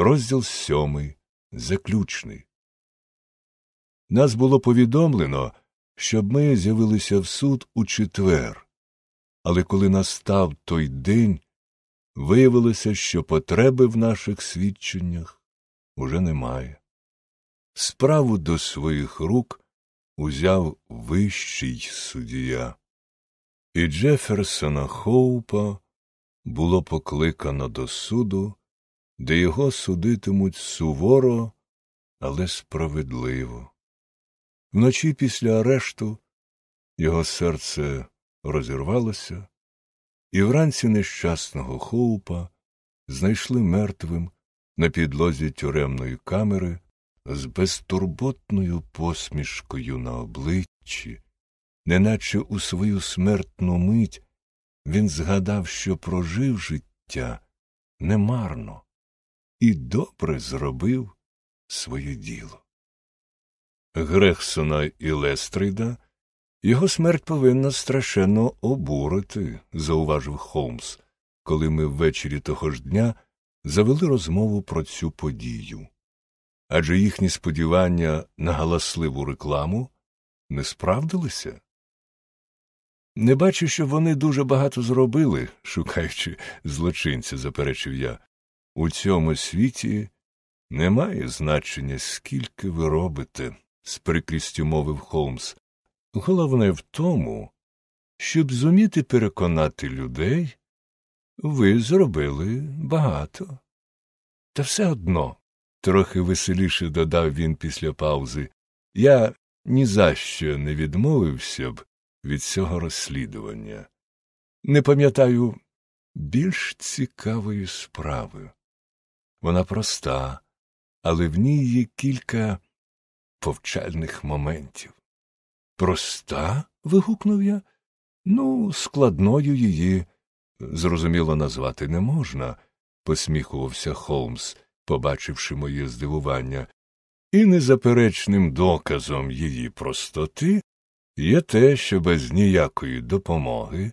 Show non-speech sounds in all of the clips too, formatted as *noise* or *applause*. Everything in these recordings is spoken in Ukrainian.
Розділ сьомий, заключний. Нас було повідомлено, щоб ми з'явилися в суд у четвер, але коли настав той день, виявилося, що потреби в наших свідченнях уже немає. Справу до своїх рук узяв вищий суддя, і Джеферсона Хоупа було покликано до суду, де його судитимуть суворо, але справедливо. Вночі після арешту його серце розірвалося, і вранці нещасного Хоупа знайшли мертвим на підлозі тюремної камери з безтурботною посмішкою на обличчі, неначе у свою смертну мить він згадав, що прожив життя немарно і добре зробив своє діло. Грехсона і Лестрида його смерть повинна страшенно обурити, зауважив Холмс, коли ми ввечері того ж дня завели розмову про цю подію. Адже їхні сподівання на галасливу рекламу не справдилися. Не бачу, що вони дуже багато зробили, шукаючи злочинця, заперечив я. У цьому світі немає значення, скільки ви робите, з прикрістю мовив Холмс. Головне в тому, щоб зуміти переконати людей, ви зробили багато. Та все одно, трохи веселіше додав він після паузи, я ні за що не відмовився б від цього розслідування. Не пам'ятаю більш цікавої справи. Вона проста, але в ній є кілька повчальних моментів. Проста? вигукнув я. Ну, складною її, зрозуміло, назвати не можна, посміхувався Холмс, побачивши моє здивування, і незаперечним доказом її простоти є те, що без ніякої допомоги,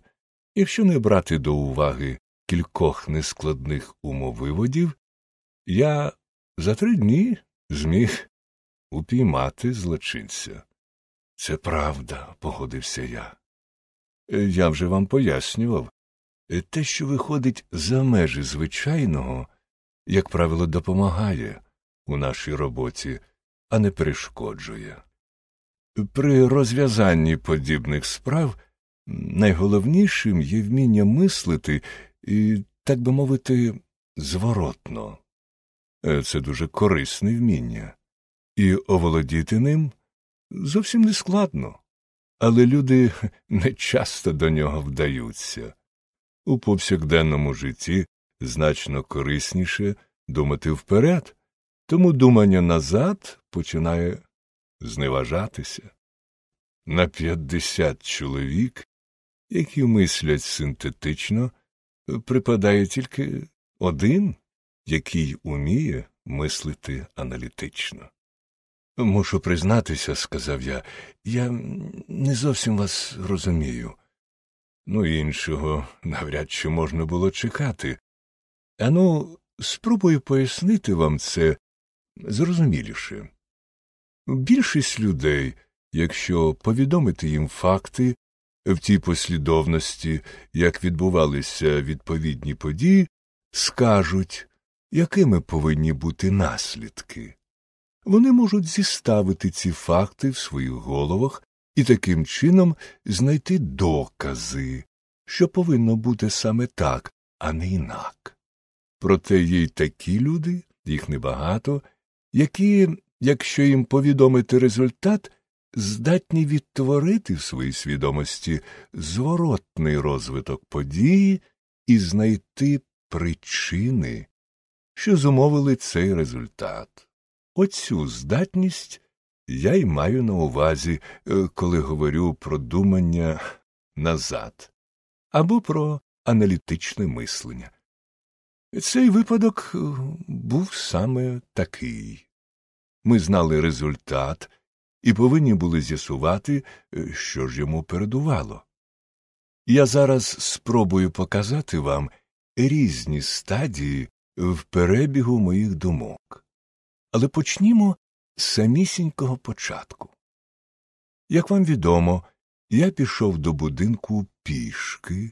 якщо не брати до уваги кількох нескладних умовиводів, я за три дні зміг упіймати злочинця. Це правда, погодився я. Я вже вам пояснював. Те, що виходить за межі звичайного, як правило, допомагає у нашій роботі, а не перешкоджує. При розв'язанні подібних справ найголовнішим є вміння мислити і, так би мовити, зворотно. Це дуже корисне вміння, і оволодіти ним зовсім не складно, але люди *laughs* не часто до нього вдаються. У повсякденному житті значно корисніше думати вперед, тому думання назад починає зневажатися. На п'ятдесят чоловік, які мислять синтетично, припадає тільки один, який уміє мислити аналітично. Мушу признатися, сказав я, я не зовсім вас розумію. Ну, іншого навряд чи можна було чекати. Ану, спробую пояснити вам це зрозуміліше. Більшість людей, якщо повідомити їм факти в тій послідовності, як відбувалися відповідні події, скажуть, якими повинні бути наслідки. Вони можуть зіставити ці факти в своїх головах і таким чином знайти докази, що повинно бути саме так, а не інак. Проте є й такі люди, їх небагато, які, якщо їм повідомити результат, здатні відтворити в своїй свідомості зворотний розвиток події і знайти причини, що зумовили цей результат. Оцю здатність я й маю на увазі, е, коли говорю про думання назад або про аналітичне мислення. Цей випадок е, був саме такий. Ми знали результат і повинні були з'ясувати, е, що ж йому передувало. Я зараз спробую показати вам різні стадії в перебігу моїх думок. Але почнімо з самісінького початку. Як вам відомо, я пішов до будинку пішки,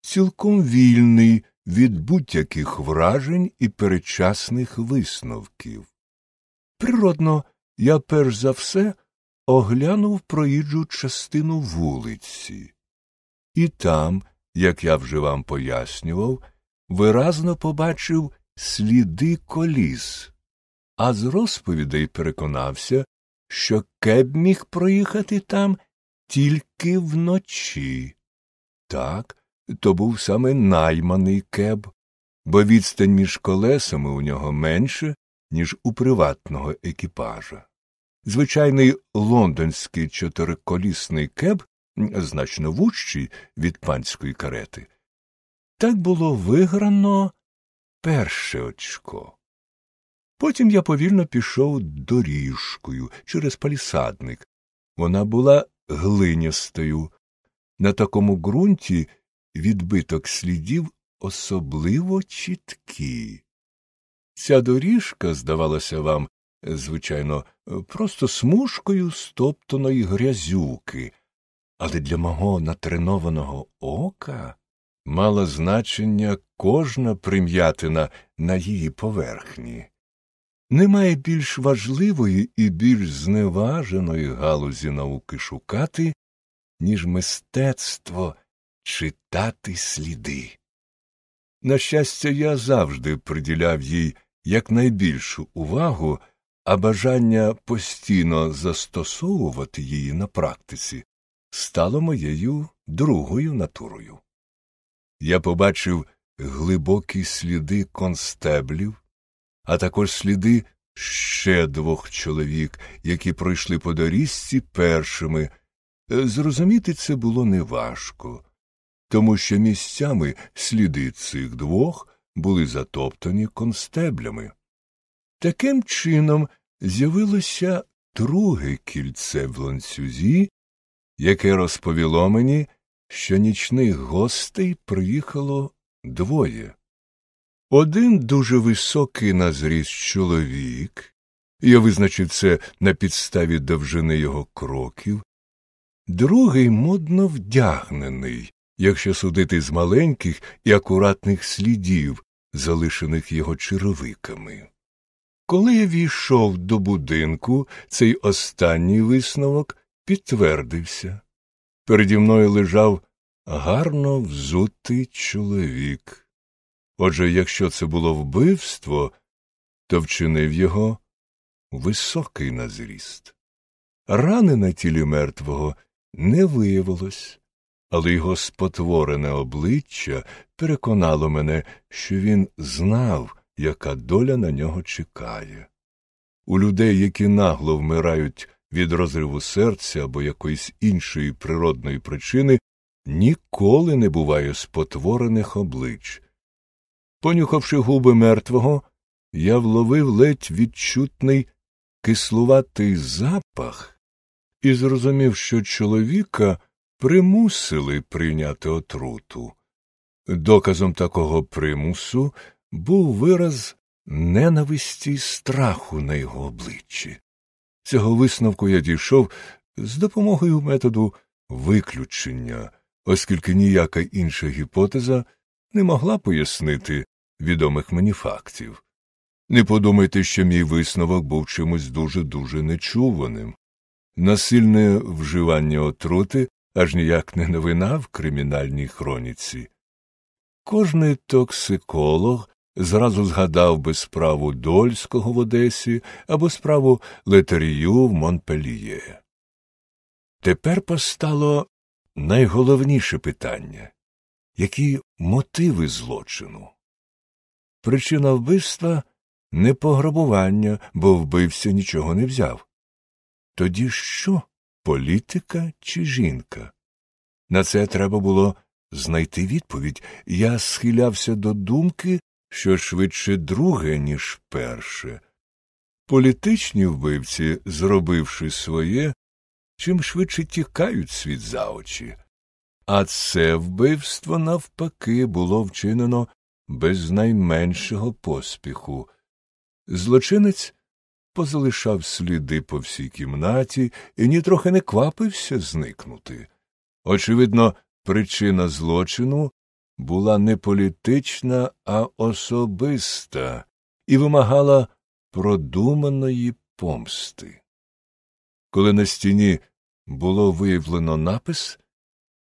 цілком вільний від будь-яких вражень і передчасних висновків. Природно, я перш за все оглянув проїжджу частину вулиці, і там, як я вже вам пояснював, виразно побачив сліди коліс, а з розповідей переконався, що кеб міг проїхати там тільки вночі. Так, то був саме найманий кеб, бо відстань між колесами у нього менше, ніж у приватного екіпажа. Звичайний лондонський чотириколісний кеб, значно вужчий від панської карети. Так було виграно перше очко. Потім я повільно пішов доріжкою через палісадник. Вона була глинястою. На такому ґрунті відбиток слідів особливо чіткий. Ця доріжка, здавалося вам, звичайно, просто смужкою стоптаної грязюки, але для мого натренованого ока мала значення кожна прим'ятина на її поверхні. Немає більш важливої і більш зневаженої галузі науки шукати, ніж мистецтво читати сліди. На щастя, я завжди приділяв їй якнайбільшу увагу, а бажання постійно застосовувати її на практиці стало моєю другою натурою. Я побачив глибокі сліди констеблів, а також сліди ще двох чоловік, які пройшли по доріжці першими. Зрозуміти це було неважко, тому що місцями сліди цих двох були затоптані констеблями. Таким чином з'явилося друге кільце в ланцюзі, яке розповіло мені, що нічних гостей приїхало двоє. Один дуже високий на зріст чоловік, я визначив це на підставі довжини його кроків, другий модно вдягнений, якщо судити з маленьких і акуратних слідів, залишених його черевиками. Коли я війшов до будинку, цей останній висновок підтвердився. Переді мною лежав гарно взутий чоловік. Отже, якщо це було вбивство, то вчинив його високий на зріст. Рани на тілі мертвого не виявилось, але його спотворене обличчя переконало мене, що він знав, яка доля на нього чекає. У людей, які нагло вмирають від розриву серця або якоїсь іншої природної причини, ніколи не буває спотворених облич. Понюхавши губи мертвого, я вловив ледь відчутний кислуватий запах і зрозумів, що чоловіка примусили прийняти отруту. Доказом такого примусу був вираз ненависті й страху на його обличчі. Цього висновку я дійшов з допомогою методу виключення, оскільки ніяка інша гіпотеза не могла пояснити відомих мені фактів. Не подумайте, що мій висновок був чимось дуже дуже нечуваним. Насильне вживання отрути аж ніяк не новина в кримінальній хроніці. Кожний токсиколог зразу згадав би справу Дольського в Одесі або справу Летерію в Монпельє. Тепер постало найголовніше питання які мотиви злочину? Причина вбивства не пограбування, бо вбивця нічого не взяв. Тоді що політика чи жінка? На це треба було знайти відповідь. Я схилявся до думки, що швидше друге, ніж перше. Політичні вбивці, зробивши своє, чим швидше тікають світ за очі. А це вбивство, навпаки, було вчинено без найменшого поспіху. Злочинець позалишав сліди по всій кімнаті і нітрохи не квапився зникнути. Очевидно, причина злочину була не політична, а особиста і вимагала продуманої помсти. Коли на стіні було виявлено напис,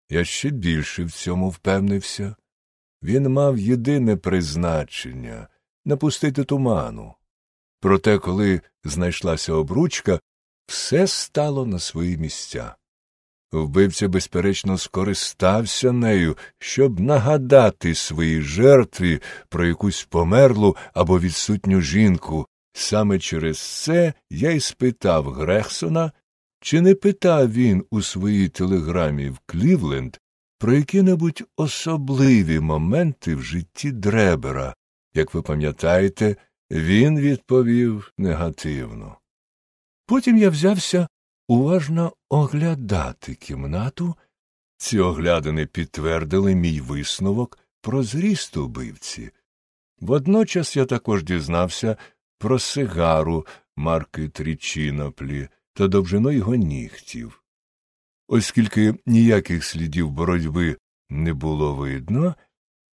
я ще більше в цьому впевнився. Він мав єдине призначення напустити туману. Проте, коли знайшлася обручка, все стало на свої місця. Вбивця, безперечно, скористався нею, щоб нагадати своїй жертві про якусь померлу або відсутню жінку. Саме через це я й спитав Грехсона, чи не питав він у своїй телеграмі в Клівленд про які небудь особливі моменти в житті Дребера. Як ви пам'ятаєте, він відповів негативно. Потім я взявся уважно оглядати кімнату. Ці оглядини підтвердили мій висновок про зріст убивці. Водночас я також дізнався про сигару марки Трічіноплі та довжину його нігтів. Оскільки ніяких слідів боротьби не було видно,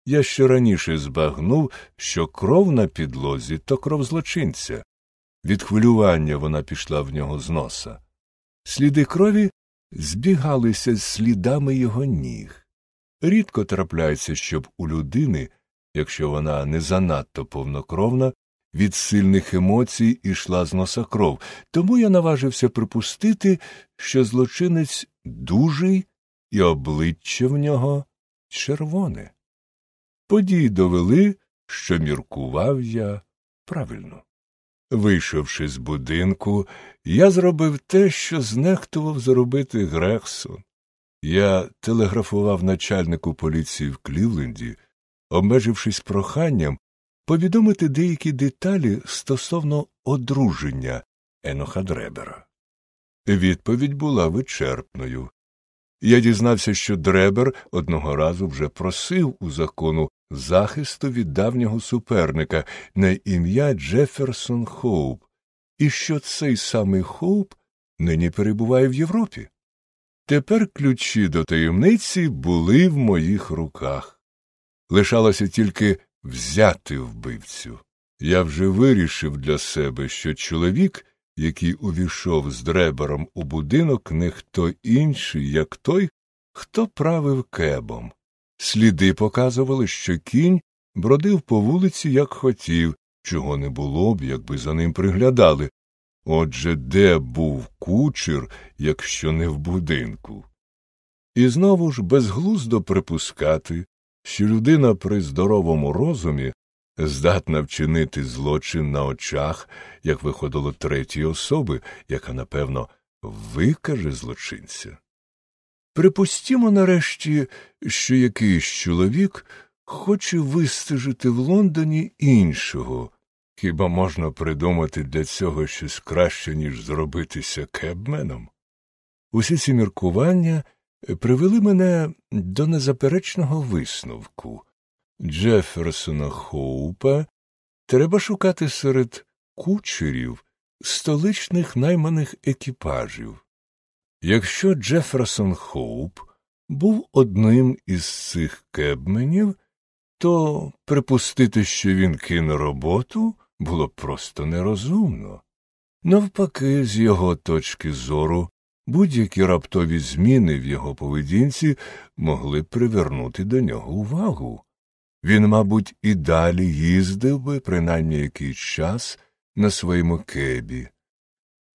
я ще раніше збагнув, що кров на підлозі то кров злочинця. Від хвилювання вона пішла в нього з носа. Сліди крові збігалися з слідами його ніг. Рідко трапляється, щоб у людини, якщо вона не занадто повнокровна, від сильних емоцій ішла з носа кров, тому я наважився припустити, що злочинець дужий і обличчя в нього червоне. Події довели, що міркував я правильно. Вийшовши з будинку, я зробив те, що знехтував зробити Грексон. Я телеграфував начальнику поліції в Клівленді, обмежившись проханням повідомити деякі деталі стосовно одруження Еноха Дребера. Відповідь була вичерпною. Я дізнався, що Дребер одного разу вже просив у закону захисту від давнього суперника на ім'я Джеферсон Хоуп, і що цей самий Хоуп нині перебуває в Європі. Тепер ключі до таємниці були в моїх руках. Лишалося тільки взяти вбивцю. Я вже вирішив для себе, що чоловік, який увійшов з дребером у будинок, не хто інший, як той, хто правив кебом. Сліди показували, що кінь бродив по вулиці, як хотів, чого не було б, якби за ним приглядали. Отже, де був кучер, якщо не в будинку? І знову ж безглуздо припускати, що людина при здоровому розумі здатна вчинити злочин на очах, як виходило третьої особи, яка, напевно, викаже злочинця. Припустімо нарешті, що якийсь чоловік хоче вистежити в Лондоні іншого. Хіба можна придумати для цього щось краще, ніж зробитися кебменом? Усі ці міркування привели мене до незаперечного висновку. Джеферсона Хоупа треба шукати серед кучерів столичних найманих екіпажів. Якщо Джеферсон Хоуп був одним із цих кебменів, то припустити, що він кине роботу, було просто нерозумно. Навпаки, з його точки зору, будь-які раптові зміни в його поведінці могли привернути до нього увагу. Він, мабуть, і далі їздив би, принаймні якийсь час, на своєму кебі.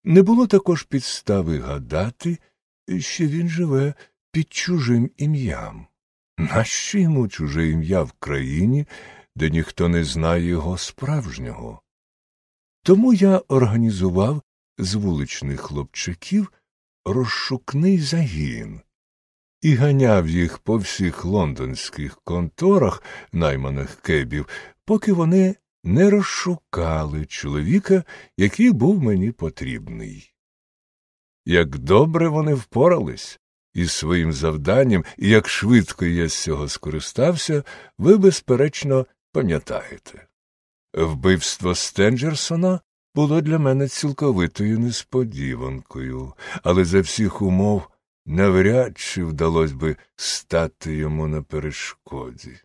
Не було також підстави гадати, що він живе під чужим ім'ям. Нащо йому чуже ім'я в країні, де ніхто не знає його справжнього? Тому я організував з вуличних хлопчаків розшукний загін і ганяв їх по всіх лондонських конторах, найманих кебів, поки вони не розшукали чоловіка, який був мені потрібний. Як добре вони впорались із своїм завданням, і як швидко я з цього скористався, ви, безперечно, Пам'ятаєте, вбивство Стенджерсона було для мене цілковитою несподіванкою, але за всіх умов навряд чи вдалося би стати йому на перешкоді.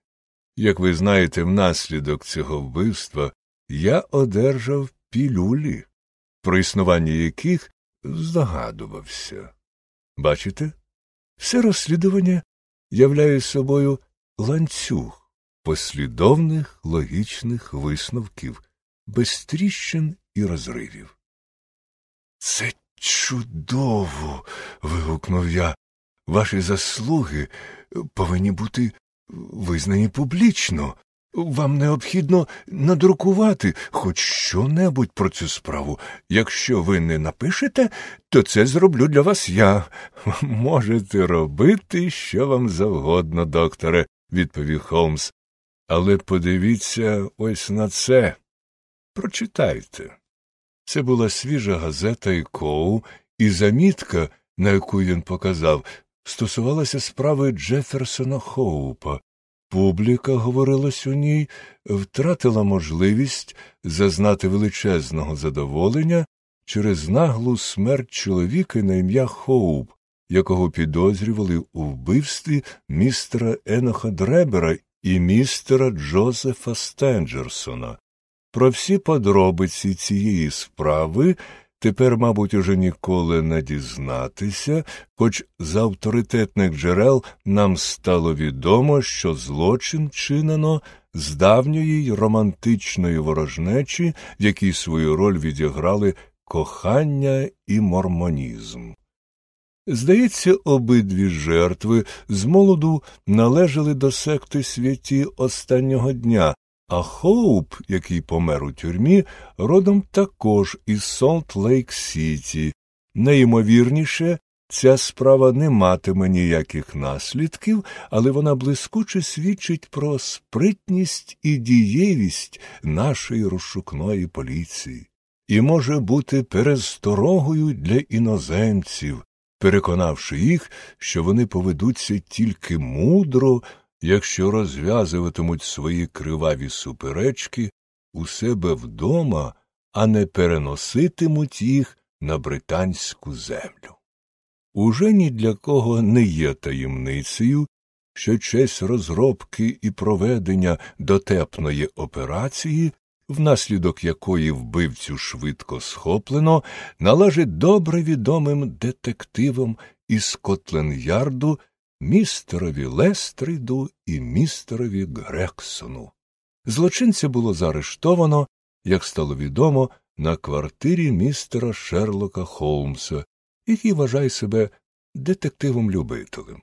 Як ви знаєте, внаслідок цього вбивства я одержав пілюлі, про існування яких здогадувався. Бачите, все розслідування являє собою ланцюг послідовних логічних висновків, без тріщин і розривів. Це чудово. вигукнув я. Ваші заслуги повинні бути визнані публічно. Вам необхідно надрукувати хоч що-небудь про цю справу. Якщо ви не напишете, то це зроблю для вас я. *laughs* Можете робити, що вам завгодно, докторе, відповів Холмс. Але подивіться ось на це. Прочитайте. Це була свіжа газета і коу, і замітка, на яку він показав, стосувалася справи Джеферсона Хоупа. Публіка, говорилось у ній, втратила можливість зазнати величезного задоволення через наглу смерть чоловіка на ім'я Хоуп, якого підозрювали у вбивстві містера Еноха Дребера і містера Джозефа Стенджерсона. Про всі подробиці цієї справи тепер, мабуть, уже ніколи не дізнатися, хоч з авторитетних джерел нам стало відомо, що злочин чинено з давньої романтичної ворожнечі, в якій свою роль відіграли кохання і мормонізм. Здається, обидві жертви з молоду належали до секти святі останнього дня, а Хоуп, який помер у тюрмі, родом також із Солт Лейк Сіті. Найімовірніше, ця справа не матиме ніяких наслідків, але вона блискуче свідчить про спритність і дієвість нашої розшукної поліції і може бути пересторогою для іноземців, переконавши їх, що вони поведуться тільки мудро якщо розв'язуватимуть свої криваві суперечки у себе вдома, а не переноситимуть їх на британську землю. Уже ні для кого не є таємницею, що честь розробки і проведення дотепної операції, внаслідок якої вбивцю швидко схоплено, належить добре відомим детективам із Скотленд-Ярду містерові Лестриду і містерові Грексону. Злочинця було заарештовано, як стало відомо, на квартирі містера Шерлока Холмса, який вважає себе детективом-любителем.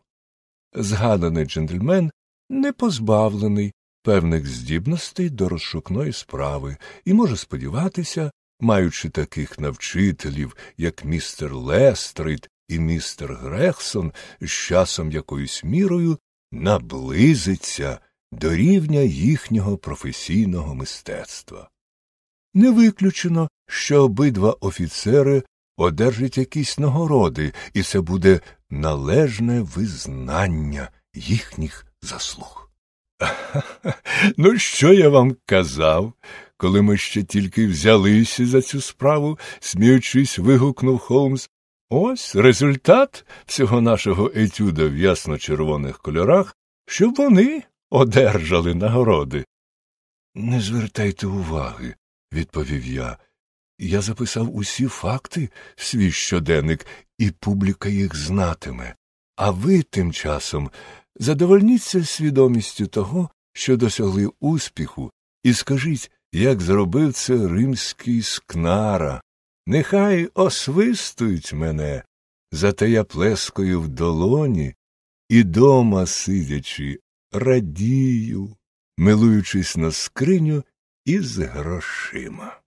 Згаданий джентльмен не позбавлений певних здібностей до розшукної справи і може сподіватися, маючи таких навчителів, як містер Лестрид і містер Грехсон з часом якоюсь мірою наблизиться до рівня їхнього професійного мистецтва. Не виключено, що обидва офіцери одержать якісь нагороди, і це буде належне визнання їхніх заслуг. *laughs* Ну, що я вам казав, коли ми ще тільки взялися за цю справу, сміючись, вигукнув Холмс, Ось результат всього нашого етюда в ясно червоних кольорах, щоб вони одержали нагороди. Не звертайте уваги, відповів я. Я записав усі факти в свій щоденник, і публіка їх знатиме. А ви тим часом задовольніться свідомістю того, що досягли успіху, і скажіть, як зробив це римський скнара. Нехай освистують мене, зате я плескою в долоні і дома сидячи, радію, милуючись на скриню із грошима.